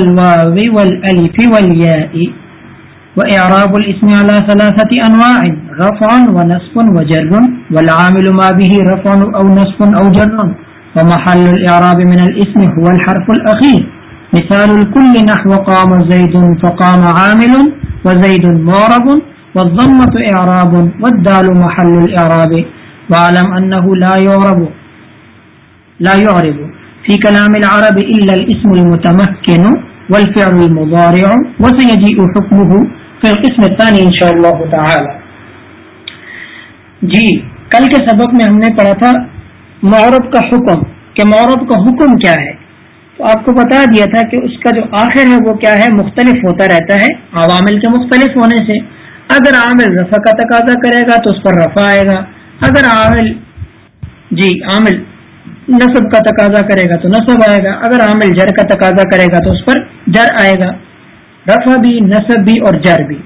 والواو والالف والياء واعراب الاسم على ثلاثه انواع رفع ونصب وجر، والعامل ما به رفع او نصب او جر، ومحل الاعراب من الاسم هو الحرف الاخير مثال الكل نحو قام زيد فقام عامل، وزيد معرب والضمه اعراب والدال محل الاعراب واعلم انه لا يعرب لا يعرب في كلام العرب الا الاسم المتمكن. والفعل المضارع، وسيجيء حكمه في القسم الثاني ان شاء الله تعالى. جی کل کے سبق میں ہم نے پڑھا تھا معرب کا حکم، کہ معرب کا حکم کیا ہے؟ تو آپ کو بتا دیا تھا کہ اس کا جو آخر ہے وہ کیا ہے؟ مختلف ہوتا رہتا ہے، عوامل کے مختلف ہونے سے۔ اگر عامل رفع کا تقاضا کرے گا تو اس پر رفع آئے گا۔ اگر عامل جی عامل نصب کا تقاضا کرے گا تو نصب آئے گا، اگر عامل جر کا تقاضا کرے گا تو اس پر جر آئے گا۔ رفع بھی، نصب بھی اور جر بھی۔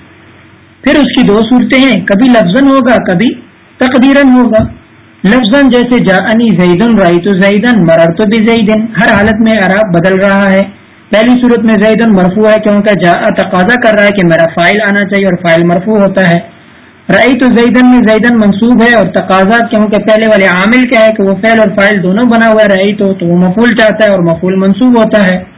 پھر اس کی دو صورتیں ہیں، کبھی لفظ ہوگا، کبھی تقدیرن ہوگا۔ لفظ جیسے جا انی زیدن رائی تو زیدن مرر تو بھی زیدن ہر حالت میں عراب بدل رہا ہے۔ پہلی صورت میں زیدن مرفوع ہے، کیونکہ جا تقاضا کر رہا ہے کہ میرا فائل آنا چاہیے اور فائل مرفوع ہوتا ہے۔ رائی تو زیدن میں زیدن منصوب ہے اور تقاضا کیونکہ پہلے والے عامل کیا ہے کہ وہ فعل اور فائل دونوں بنا ہوا ہے رائی تو وہ مفول چاہتا ہے اور مفول منصوب ہوتا ہے۔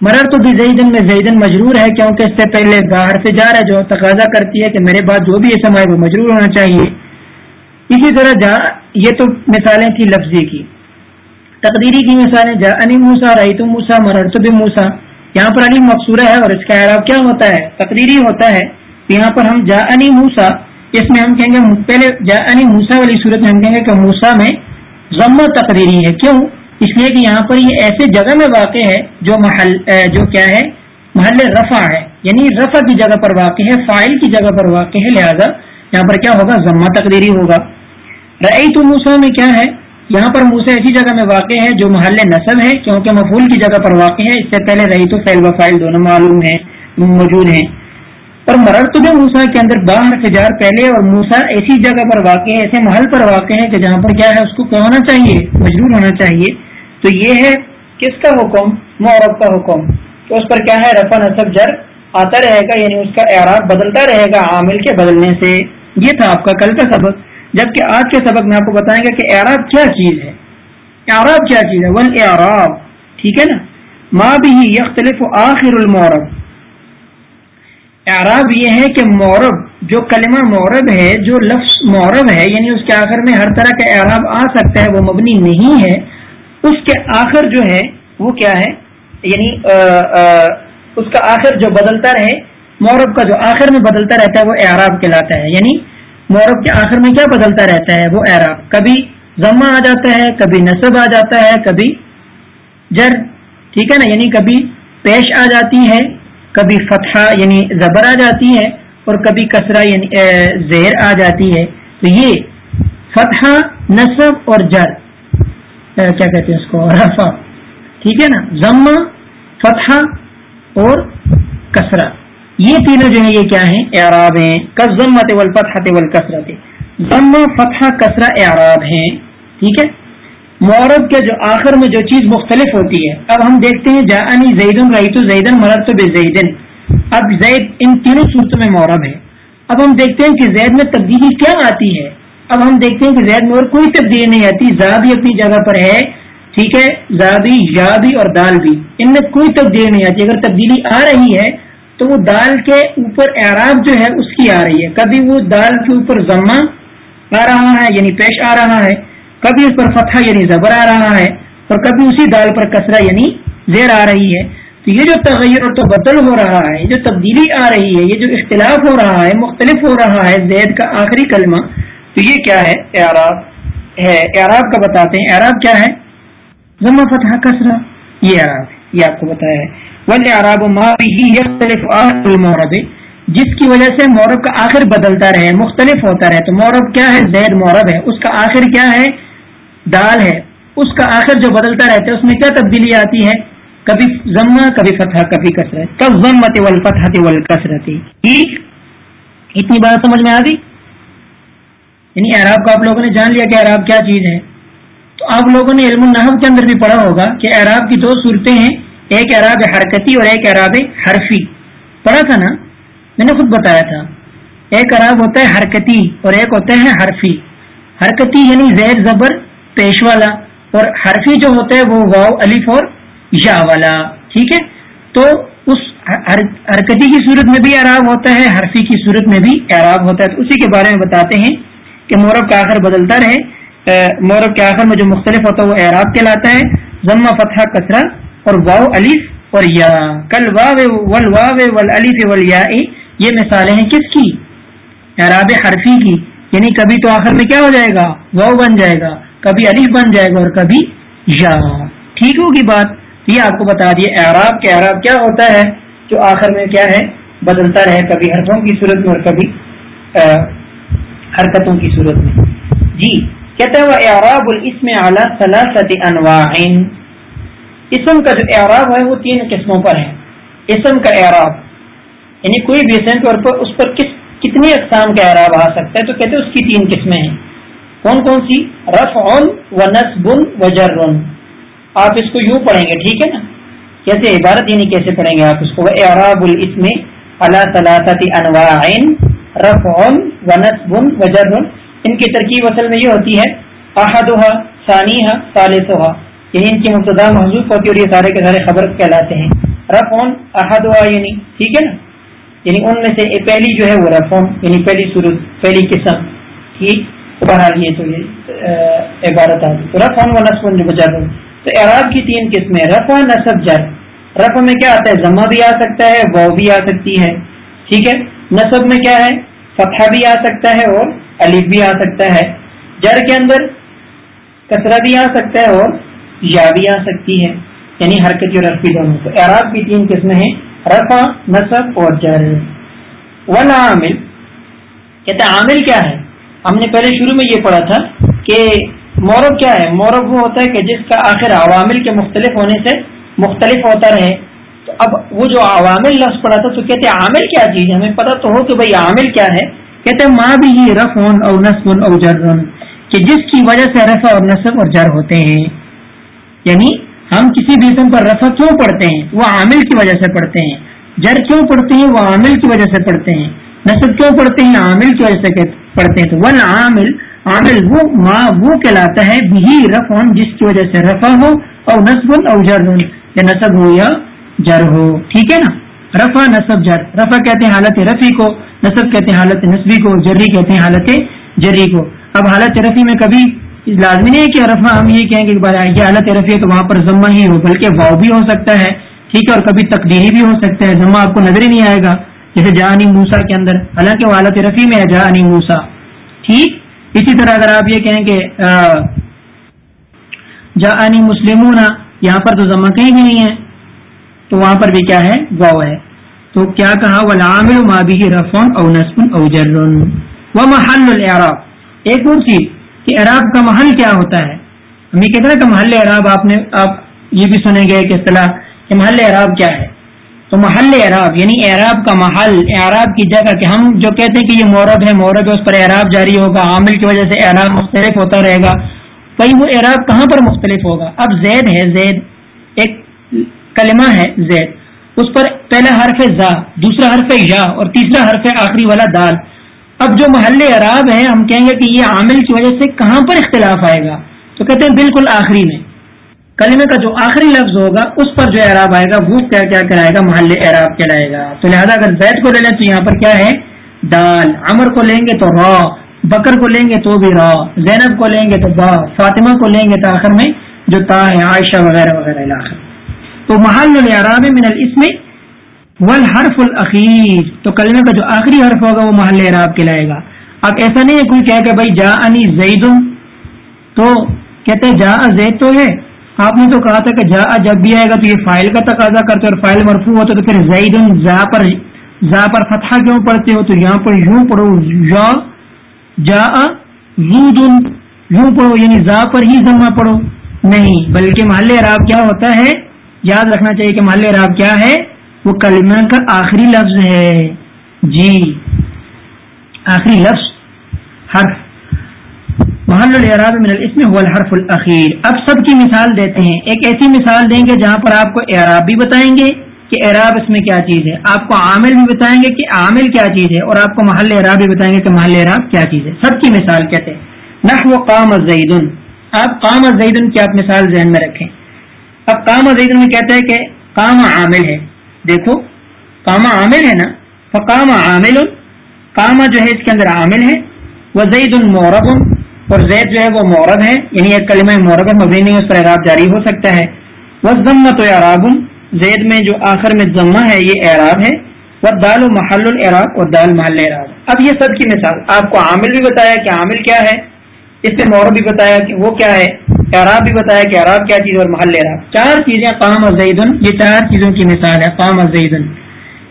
مرر تو بھی زیدن میں زیدن مجرور ہے کیونکہ اس سے پہلے باہر سے جا رہا ہے جو تقاضا کرتی ہے کہ میرے بعد جو بھی اسم آئے وہ مجرور ہونا چاہیے۔ اسی طرح جا، یہ تو مثالیں تھی لفظی کی۔ تقدیری کی مثالیں، جا، انی موسا رئی تو موسا مرر تو بھی موسا یہاں پر علی مقصورہ ہے اور اس کا اعراب کیا ہوتا ہے؟ تقدیری ہوتا ہے۔ یہاں پر ہم جا انی موسا اس میں ہم کہیں گے پہلے جا انی موسا والی صورت میں ہم کہیں گے کہ موسا میں ضمہ تقدیری ہے۔ کیوں؟ اس لیے کہ یہاں پر یہ ایسے جگہ میں واقع ہے جو محل جو کیا ہے؟ محل رفع ہے۔ یعنی رفع کی جگہ پر واقع ہے فائل کی جگہ پر واقع ہے۔ لہذا یہاں پر کیا ہوگا؟ ضمہ تقدیری ہوگا۔ رئی تو موسا میں کیا ہے؟ یہاں پر موسا ایسی جگہ میں واقع ہے جو محل نصب ہے، کیونکہ مفول کی جگہ پر واقع ہے۔ اس سے پہلے رئی تو فیل و فائل دونوں معلوم ہیں، موجود ہیں۔ اور مرر تو موسا کے اندر باہر فجار پہلے اور موسا ایسی جگہ پر واقع ہے ایسے محل پر واقع ہے کہ جہاں پر کیا ہے، اس کو کیا ہونا چاہیے؟ مجبور ہونا چاہیے۔ تو یہ ہے کس کا حکم؟ معرب کا حکم۔ تو اس پر کیا ہے؟ رفا نصب جر آتا رہے گا یعنی اس کا اعراب بدلتا رہے گا عامل کے بدلنے سے۔ یہ تھا آپ کا کل کا سبق۔ جبکہ آج کے سبق میں آپ کو بتائیں گا کہ اعراب کیا چیز ہے۔ اعراب کیا چیز ہے؟ ون اعراب ٹھیک ہے نا؟ ماں بھی یختلف آخر المورب اعراب یہ ہے کہ مورب، جو کلمہ مورب ہے، جو لفظ مورب ہے یعنی اس کے آخر میں ہر طرح کا اعراب آ سکتا ہے وہ مبنی نہیں ہے۔ اس کے آخر جو ہے، وہ کیا ہے؟ یعنی آ آ، اس کا آخر جو بدلتا رہے، مورب کا جو آخر میں بدلتا رہتا ہے، وہ اعراب کہلاتا ہے۔ یعنی مورب کے آخر میں کیا بدلتا رہتا ہے؟ وہ اعراب۔ کبھی ضمہ آ جاتا ہے، کبھی نصب آ جاتا ہے، کبھی جر۔ ٹھیک ہے نا؟ یعنی کبھی پیش آ جاتی ہے کبھی فتحہ یعنی زبر آ جاتی ہے اور کبھی کسرا یعنی زہر آ جاتی ہے۔ تو یہ فتحہ، نصب اور جر۔ کیا کہتے ہیں اس کو؟ رفا ٹھیک ہے نا؟ ضمہ، فتحہ اور کسرہ۔ یہ تینوں جو ہیں، یہ کیا ہیں؟ اعراب ہیں۔ کزمت والفتحت والکسرت ضم فتح کسرہ، اعراب ہیں۔ ٹھیک ہے؟ مورب کے جو آخر میں جو چیز مختلف ہوتی ہے، اب ہم دیکھتے ہیں جا زیدن رہی تو زیدن مرر تو بے زیدن اب زید ان تینوں صورتوں میں مورب ہے۔ اب ہم دیکھتے ہیں کہ زید میں تبدیلی کیا آتی ہے۔ اب ہم دیکھتے ہیں کہ زید میں اور کوئی تبدیلی نہیں آتی۔ زا بھی اپنی جگہ پر ہے، ٹھیک ہے؟ زا بھی، یا بھی اور دال بھی۔ ان میں کوئی تبدیلی نہیں آتی۔ اگر تبدیلی آ رہی ہے، تو وہ دال کے اوپر اعراب جو ہے، اس کی آ رہی ہے۔ کبھی وہ دال کے اوپر ضمہ آ رہا ہے یعنی پیش آ رہا ہے۔ کبھی اس پر فتح یعنی زبر آ رہا ہے اور کبھی اسی دال پر کسرہ یعنی زیر آ رہی ہے۔ تو یہ جو تغیر اور تبدل ہو رہا ہے، یہ جو تبدیلی آ رہی ہے، یہ جو اختلاف ہو رہا ہے، مختلف ہو رہا ہے زید کا آخری کلمہ، تو یہ کیا ہے؟ اعراب ہے۔ اعراب کا بتاتے ہیں۔ اعراب کیا ہے؟ ضمہ فتح کسرہ یہ اعراب یہ آپ کو بتایا ہے۔ مورب جس کی وجہ سے مورب کا آخر بدلتا رہے، مختلف ہوتا رہے۔ تو مورب کیا ہے؟ زید مورب ہے۔ اس کا آخر کیا ہے؟ دال ہے، اس کا آخر جو بدلتا رہتا ہے، اس میں کیا تبدیلی آتی ہے؟ کبھی ضمہ، کبھی فتح کبھی کثرت۔ کب ضمت ول فتح ول جی، اتنی بات سمجھ میں آ گئی؟ یعنی اعراب کو آپ لوگوں نے جان لیا کہ اعراب کیا چیز ہے۔ تو آپ لوگوں نے علم النحب کے اندر بھی پڑھا ہوگا کہ اعراب کی دو صورتیں ہیں، ایک اعراب حرکتی اور ایک اعراب حرفی۔ پڑھا تھا نا؟ میں نے خود بتایا تھا۔ ایک اعراب ہوتا ہے حرکتی اور ایک ہوتا ہے حرفی۔ حرکتی یعنی زیر زبر پیش والا اور حرفی جو ہوتا ہے وہ واؤ الف اور یا والا، ٹھیک ہے؟ تو اس حرکتی کی صورت میں بھی اعراب ہوتا ہے، حرفی کی صورت میں بھی اعراب ہوتا ہے۔ تو اسی کے بارے میں بتاتے ہیں کہ مورب کا آخر بدلتا رہے۔ مورب کے آخر میں جو مختلف ہوتا ہے وہ اعراب کہلاتا ہے۔ ضمہ فتح کثرہ اور واؤ الف اور یا۔ کل واو ول واو ول الف ول یا۔ یہ مثالیں ہیں کس کی؟ اعراب حرفی کی۔ یعنی کبھی تو آخر میں کیا ہو جائے گا؟ واؤ بن جائے گا۔ کبھی الف بن جائے گا اور کبھی یا۔ ٹھیک ہوگی بات۔ یہ آپ کو بتا دیے، اعراب کے اعراب کیا ہوتا ہے؟ جو آخر میں کیا ہے؟ بدلتا رہے کبھی حرفوں کی صورت میں اور کبھی حرکتوں کی صورت میں۔ جی کہتے ہیں وہ اعراب الاسم اعلیٰ ثلاثت انواع اسم کا جو اعراب ہے، وہ تین قسموں پر ہے۔ اسم کا اعراب یعنی کوئی بھی اسم کے پر اس پر کس کتنی اقسام کا اعراب آ سکتا ہے؟ تو کہتے ہیں اس کی تین قسمیں ہیں۔ کون کون سی؟ رف و نصب و جر۔ آپ اس کو یوں پڑھیں گے، ٹھیک ہے نا؟ کیسے؟ عبارت یعنی کیسے پڑھیں گے آپ اس کو؟ اعراب الاسم اللہ ثلاثت انواع رف و نصب و جر۔ ان کی ترکیب اصل میں یہ ہوتی ہے احدہ ثانیہ ثالثہ یعنی ان کی مبتدا محضوف ہوتی ہے اور یہ سارے کے سارے خبر کہلاتے ہیں۔ رف احدہ یعنی ٹھیک ہے نا؟ یعنی ان میں سے پہلی جو ہے وہ رف یعنی پہلی صورت، پہلی قسم، ٹھیک؟ بہرحال یہ تو یہ عبارت آتی تو رف و نصب جر تو اعراب کی تین قسمیں رف نصب جر۔ رف میں کیا آتا ہے؟ ضمہ بھی آ سکتا ہے وہ بھی آ سکتی ہے۔ ٹھیک ہے؟ نصب میں کیا ہے؟ فتح بھی آ سکتا ہے اور الف بھی آ سکتا ہے۔ جر کے اندر کچرا بھی آ سکتا ہے اور یا بھی آ سکتی ہے۔ یعنی حرکت اور رفی دونوں۔ تو اعراب کی تین قسمیں ہیں۔ رفا نصب اور جر۔ ولا عامل کہتے عامل کیا ہے؟ ہم نے پہلے شروع میں یہ پڑھا تھا کہ مورب کیا ہے؟ مورب وہ ہوتا ہے کہ جس کا آخر عوامل کے مختلف ہونے سے مختلف ہوتا رہے۔ تو اب وہ جو عوامل لفظ پڑا تھا تو کہتے ہیں عامل کیا چیز ہے؟ ہمیں پتا تو ہو کہ بھائی عامل کیا ہے۔ کہتے ہیں ماں بھی یہ رف اور نصب اور جر کہ جس کی وجہ سے رفع اور نصب اور جر ہوتے ہیں۔ یعنی ہم کسی بھی اسم پر رفع کیوں پڑھتے ہیں؟ وہ عامل کی وجہ سے پڑھتے ہیں۔ جر کیوں پڑھتے ہیں؟ وہ عامل کی وجہ سے پڑھتے ہیں۔ نصب کیوں پڑھتے ہیں؟ عامل کی وجہ سے پڑھتے ہیں تو ون عامل عامل وہ ماں وہ کہلاتا ہے بھی رف جس کی وجہ سے رفع ہو اور نصب اور جر یا نصب ہو یا جر ہو۔ ٹھیک ہے نا؟ رفع، نصب، جر۔ رفع کہتے ہیں حالت رفی کو، نصب کہتے ہیں حالت نصبی کو، جری کہتے ہیں حالت جری کو۔ اب حالت رفی میں کبھی لازمی نہیں ہے کہ رفع ہم یہ کہیں کہ یہ حالت رفی ہے تو وہاں پر ضمہ ہی ہو، بلکہ واؤ بھی ہو سکتا ہے، ٹھیک ہے، اور کبھی تقدیری بھی ہو سکتا ہے، ضمہ آپ کو نظر ہی نہیں آئے گا۔ جیسے جہانی موسا کے اندر، حالانکہ وہ حالت رفیع میں ہے، جہانی موسا ٹھیک؟ اسی طرح اگر آپ یہ کہیں کہ جہانی مسلمون، یہاں پر تو ضمہ کہیں بھی نہیں ہے، تو وہاں پر بھی کیا ہے؟ واؤ ہے۔ تو کیا کہا؟ ولام مابی رفون او نسبن او جر۔ و محل العراب ایک اور چیز کہ عراب کا محل کیا ہوتا ہے؟ ہم یہ کہتے ہیں کہ محل عراب آپ نے، آپ یہ بھی سنیں گے کہ اصطلاح کہ محل عراب کیا ہے۔ تو محل اعراب یعنی اعراب کا محل، اعراب کی جگہ کہ ہم جو کہتے ہیں کہ یہ مورب ہے مورب ہے اس پر اعراب جاری ہوگا، عامل کی وجہ سے اعراب مختلف ہوتا رہے گا۔ بھائی وہ اعراب کہاں پر مختلف ہوگا؟ اب زید ہے، زید ایک کلمہ ہے، زید۔ اس پر پہلا حرف زا، دوسرا حرف یا اور تیسرا حرف آخری والا دال۔ اب جو محل عراب ہے، ہم کہیں گے کہ یہ عامل کی وجہ سے کہاں پر اختلاف آئے گا؟ تو کہتے ہیں بالکل آخری میں۔ کلمے کا جو آخری لفظ ہوگا، اس پر جو اعراب آئے گا، وہ کیا کیا کرائے گا؟ محل اعراب کہلائے گا۔ تو لہٰذا اگر زید کو لے لیں تو یہاں پر کیا ہے؟ دال۔ امر کو لیں گے تو را، بکر کو لیں گے تو بھی را، زینب کو لیں گے تو با، فاطمہ کو لیں گے تو آخر میں جو تا ہے، عائشہ وغیرہ وغیرہ علاقہ تو محل العراب من الاسم والحرف الاخیر۔ تو کلمے کا جو آخری حرف ہوگا، وہ محل اعراب کہلائے گا۔ اب ایسا نہیں ہے، کوئی کہہ کہ بھائی جا انی زید تو کہتے جا زید تو ہے۔ آپ نے تو کہا تھا کہ جا جب بھی آئے گا تو یہ فائل کا تقاضا کرتے اور فائل مرفوع ہوتا تو پھر زید، زا پر زا پر فتحہ کیوں پڑھتے ہو؟ تو یہاں پر یوں پڑھو، یا جا زود، یوں پڑھو یعنی زا پر ہی ضمہ پڑھو۔ نہیں، بلکہ محل عراب کیا ہوتا ہے؟ یاد رکھنا چاہیے کہ مال راب کیا ہے؟ وہ کلمہ کا آخری لفظ ہے۔ جی آخری لفظ، حرف۔ محل العراب من الاسم هو الحرف الاخیر اب سب کی مثال دیتے ہیں. ایک ایسی مثال دیں گے جہاں پر آپ کو اعراب بھی بتائیں گے کہ اعراب اس میں کیا چیز ہے. آپ کو عامل بھی بتائیں گے کہ عامل کیا چیز ہے اور آپ کو محل اعراب بھی بتائیں گے کہ محل اعراب کیا چیز ہے. سب کی مثال کہتے ہیں. نح و قام زید آپ قام زید کی آپ مثال ذہن میں رکھیں. اب قام زید میں کہتے ہیں کہ قام عامل ہے. دیکھو، قام عامل ہے نا؟ فقام عامل کاما جو ہے اس کے اندر عامل ہے. وہ زید المورب اور زید جو ہے وہ مورب ہے یعنی ایک کلمہ مورد مورب مبنی نہیں اس پر اعراب جاری ہو سکتا ہے۔ وہ ضمت و اعراب، زید میں جو آخر میں ضمہ ہے، یہ اعراب ہے۔ وہ دال و محل العراب اور دال محل اعراب اب یہ سب کی مثال، آپ کو عامل بھی بتایا کہ عامل کیا ہے، اس سے مورب بھی بتایا کہ وہ کیا ہے، اعراب بھی بتایا کہ اعراب کیا چیز اور محل اعراب۔ چار چیزیں، قام زید یہ چار چیزوں کی مثال ہے، قام زید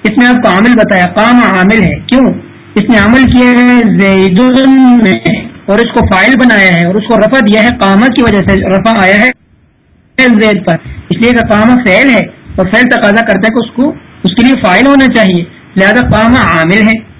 اس میں آپ کو عامل بتایا، قام عامل ہے، کیوں؟ اس نے عمل کیا ہے زید میں۔ اور اس کو فائل بنایا ہے اور اس کو رفع دیا ہے کاما کی وجہ سے، رفع آیا ہے زید پر۔ اس لیے کہ کاما فیل ہے اور فیل تقاضا کرتا ہے کہ اس کو، اس کے لیے فائل ہونا چاہیے۔ لہذا کاما عامل ہے۔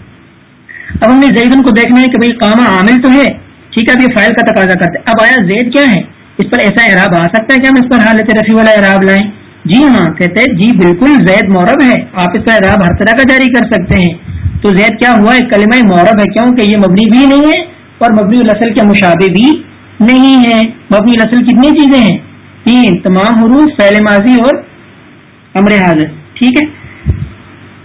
اب ہم نے زید کو دیکھنا ہے کہ بھائی کاما عامل تو ہے، ٹھیک ہے، اب یہ فائل کا تقاضا کرتا ہے۔ اب آیا زید کیا ہے؟ اس پر ایسا اعراب آ سکتا ہے کہ ہم اس پر حالت رفیع والا اعراب لائیں۔ جی ہاں کہتے ہیں جی بالکل، زید مورب ہے۔ آپ اس پر اعراب ہر طرح کا جاری کر سکتے ہیں۔ تو زید کیا ہوا؟ ہے کلمہ مورب ہے۔ کیوں؟ کہ یہ مبنی بھی نہیں ہے۔ اور مبنی الاسل کے مشابے بھی نہیں ہے مبنی الاسل کتنی چیزیں ہیں؟ تین، تمام حروف فیل ماضی اور امر حاضر۔ ٹھیک ہے؟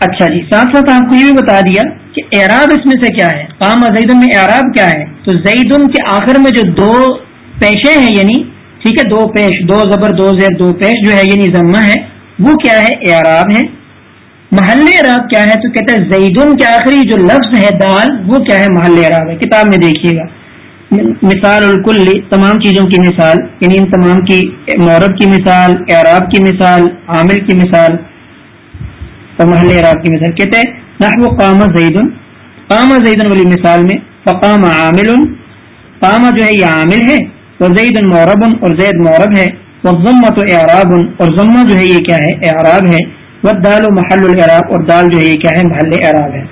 اچھا جی ساتھ ساتھ آپ کو یہ بھی بتا دیا کہ اعراب اس میں سے کیا ہے؟ قام زیدن میں اعراب کیا ہے؟ تو زیدن کے آخر میں جو دو پیشے ہیں یعنی ٹھیک ہے، دو پیش، دو زبر، دو زیر، دو پیش جو ہے یعنی ضمہ ہے، وہ کیا ہے؟ اعراب ہے۔ محل عراب کیا ہے؟ تو کہتا ہے زیدن کے آخری جو لفظ ہے دال، وہ کیا ہے محل عراب ہے؟ کتاب میں دیکھیے گا۔ مثال الکل، تمام چیزوں کی مثال یعنی ان تمام کی مورب کی مثال، اعراب کی مثال، عامل کی مثال، اور محل عراب کی مثال۔ کہتے ہیں، نحو قام زید قام زیدن والی مثال میں، فقام عامل قام جو ہے، یہ عامل ہے وہ زید مورب اور زید مورب ہے وہ ضمت و اعراب اور ضمہ جو ہے، یہ کیا ہے؟ اعراب ہے۔ وہ دال و محل العراب اور دال جو ہے یہ کیا ہے؟ محل اعراب ہے۔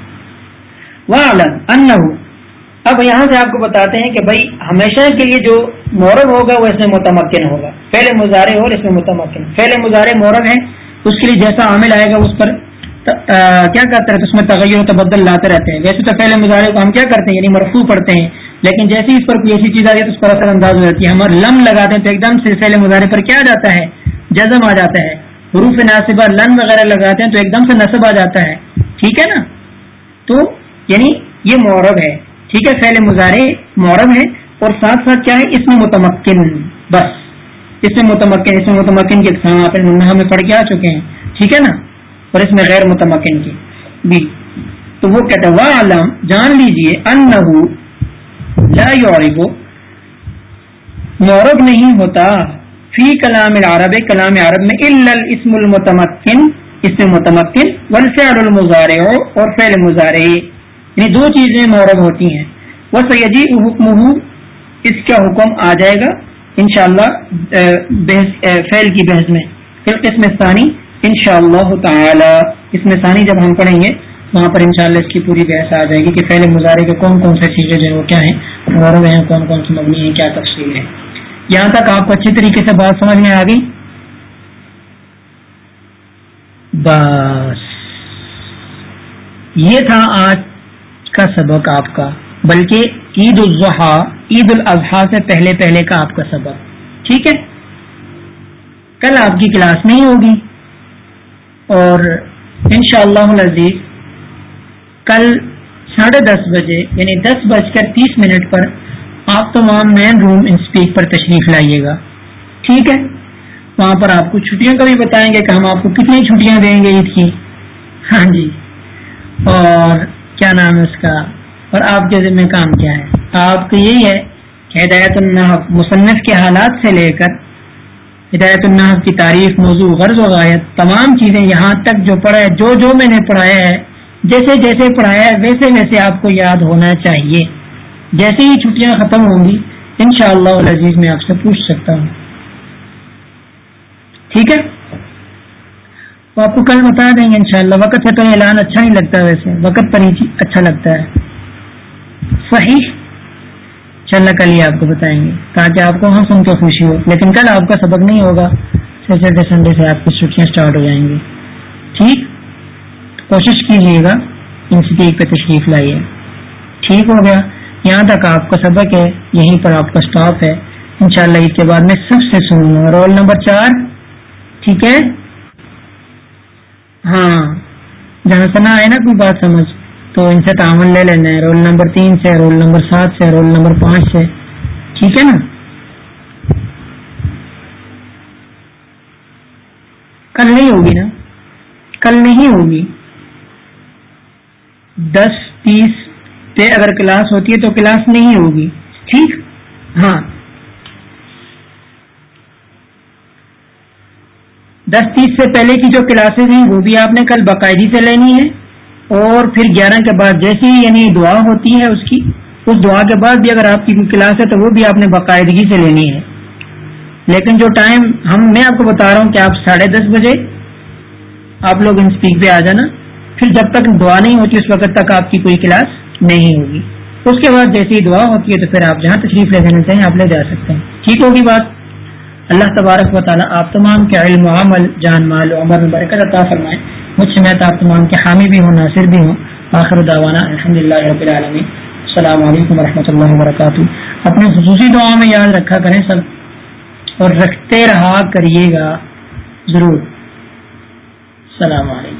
وہ ان اب یہاں سے آپ کو بتاتے ہیں کہ بھائی، ہمیشہ کے لیے جو مورب ہوگا، وہ اس میں متمکن ہوگا۔ پہلے مظاہرے اور اس میں متمکن۔ پہلے مظاہرے مورب ہیں، اس کے لیے جیسا عامل آئے گا، اس پر کیا کرتے رہتے اس میں تغیر و تبدل لاتے رہتے ہیں۔ ویسے تو پہلے مظاہرے کو ہم کیا کرتے ہیں؟ یعنی مرفو پڑھتے ہیں۔ لیکن جیسے اس پر کوئی ایسی چیز آ جاتی ہے تو اس پر اثر انداز ہو جاتی ہے۔ ہمارے لم لگاتے ہیں تو ایک دم سے مظاہرے پر کیا جاتا ہے؟ جزم آ جاتا ہے۔ حروف ناصبہ، لن وغیرہ لگاتے ہیں تو ایک دم سے نصب آ جاتا ہے۔ ٹھیک ہے نا؟ تو یعنی یہ مورب ہے۔ ٹھیک ہے فیل مظاہرے مورب ہے۔ اور ساتھ ساتھ کیا ہے؟ اس میں متمکن۔ بس۔ اس میں متمکن اس میں متمکن کے اقسام آپ ہمیں پڑھ کے آ چکے ہیں۔ ٹھیک ہے نا؟ اور اس میں غیر متمکن کی۔ بھی تو وہ کہتے ہیں واہ علم جان لیجیے ان لا یعرف مورب نہیں ہوتا۔ فی کلام العرب، کلام عرب میں الاسم المتمکن اس میں متمکن، والفعل المزارع اور فعل مزارع یعنی دو چیزیں مورب ہوتی ہیں۔ وہ سیدی حکم اس کا حکم آ جائے گا، انشاءاللہ اللہ فعل کی بحث میں۔ پھر قسم ثانی، انشاءاللہ تعالی۔ اس ثانی جب ہم پڑھیں گے، وہاں پر انشاءاللہ اس کی پوری بحث آ جائے گی کہ فعل مظاہرے کے کون کون سے چیزیں جو وہ کیا ہیں مورب ہیں کون کون سی مبنی ہیں، کیا تفصیل ہے یہاں تک آپ کو اچھی طریقے سے بات سمجھ میں آ گئی؟ بس۔ یہ تھا آج کا سبق آپ کا، بلکہ عید الضحیٰ، عید الاضحیٰ سے پہلے پہلے کا آپ کا سبق۔ ٹھیک ہے؟ کل آپ کی کلاس نہیں ہوگی۔ اور انشاءاللہ اللہ عزیز کل ساڑھے دس بجے یعنی دس بج کر تیس منٹ پر آپ تمام مین روم اسپیک پر تشریف لائیے گا۔ ٹھیک ہے؟ وہاں پر آپ کو چھٹیوں کا بھی بتائیں گے کہ ہم آپ کو کتنی چھٹیاں دیں گے عید کی۔ ہاں جی۔ اور کیا نام ہے اس کا؟ اور آپ کے ذمہ کام کیا ہے؟ آپ کو یہی ہے کہ ہدایت النحف مصنف کے حالات سے لے کر ہدایت النحف کی تعریف، موضوع، غرض و غایت، تمام چیزیں یہاں تک جو پڑھا ہے، جو جو میں نے پڑھایا ہے، جیسے جیسے پڑھایا ہے، ویسے ویسے آپ کو یاد ہونا چاہیے۔ جیسے ہی چھٹیاں ختم ہوں گی ان شاء اللہ عزیز میں آپ سے پوچھ سکتا ہوں۔ ٹھیک ہے؟ تو آپ کو کل بتا دیں گے انشاءاللہ، وقت سے تو اعلان اچھا نہیں لگتا ویسے۔ وقت پر ہی جی اچھا لگتا ہے۔ صحیح؟ چلنا کل ہی آپ کو بتائیں گے، تاکہ آپ کو وہاں سن کے خوشی ہو۔ لیکن کل آپ کا سبق نہیں ہوگا۔ سیٹرڈے سنڈے سے آپ کی چھٹیاں اسٹارٹ ہو جائیں گی۔ ٹھیک؟ کوشش کیجیے گا انسٹیٹ پہ تشریف لائیے۔ ٹھیک ہو گیا۔ یہاں تک آپ کا سبق ہے، یہیں پر آپ کا اسٹاپ ہے۔ انشاءاللہ اس کے بعد میں سب سے سنوں گا۔ رول نمبر چار۔ ٹھیک ہے؟ ہاں۔ جہاں سے نہ آئے نا، کوئی بات سمجھ۔ تو ان سے تعاون لے لینا ہے۔ رول نمبر تین سے رول نمبر سات سے رول نمبر پانچ سے۔ ٹھیک ہے نا؟ کل نہیں ہوگی نا؟ کل نہیں ہوگی۔ دس، تیس پہ اگر کلاس ہوتی ہے تو کلاس نہیں ہوگی۔ ٹھیک؟ ہاں۔ دس تیس سے پہلے کی جو کلاسز ہیں، وہ بھی آپ نے کل باقاعدگی سے لینی ہے اور پھر گیارہ کے بعد جیسی یعنی دعا ہوتی ہے اس کی، اس دعا کے بعد بھی اگر آپ کی کلاس ہے تو وہ بھی آپ نے باقاعدگی سے لینی ہے۔ لیکن جو ٹائم ہم، میں آپ کو بتا رہا ہوں کہ آپ ساڑھے دس بجے آپ لوگ ان اسپیک پہ آ جانا۔ پھر جب تک دعا نہیں ہوتی، اس وقت تک آپ کی کوئی کلاس نہیں ہوگی۔ اس کے بعد جیسی دعا ہوتی ہے تو پھر آپ جہاں تشریف لے جانا چاہیں، آپ لے جا سکتے ہیں۔ ٹھیک ہوگی بات؟ اللہ تبارک و تعالیٰ آپ تمام کے علم و عمل، جان، مال و عمر میں برکت عطا فرمائیں مجھ سے میں تو آپ تمام کے حامی بھی ہوں، ناصر بھی ہوں۔ آخر دعوانا الحمد للہ رب العالمین۔ السلام علیکم و رحمۃ اللہ وبرکاتہ۔ اپنے خصوصی دعاؤں میں یاد رکھا کریں سب، اور رکھتے رہا کریے گا۔ ضرور۔ السلام علیکم۔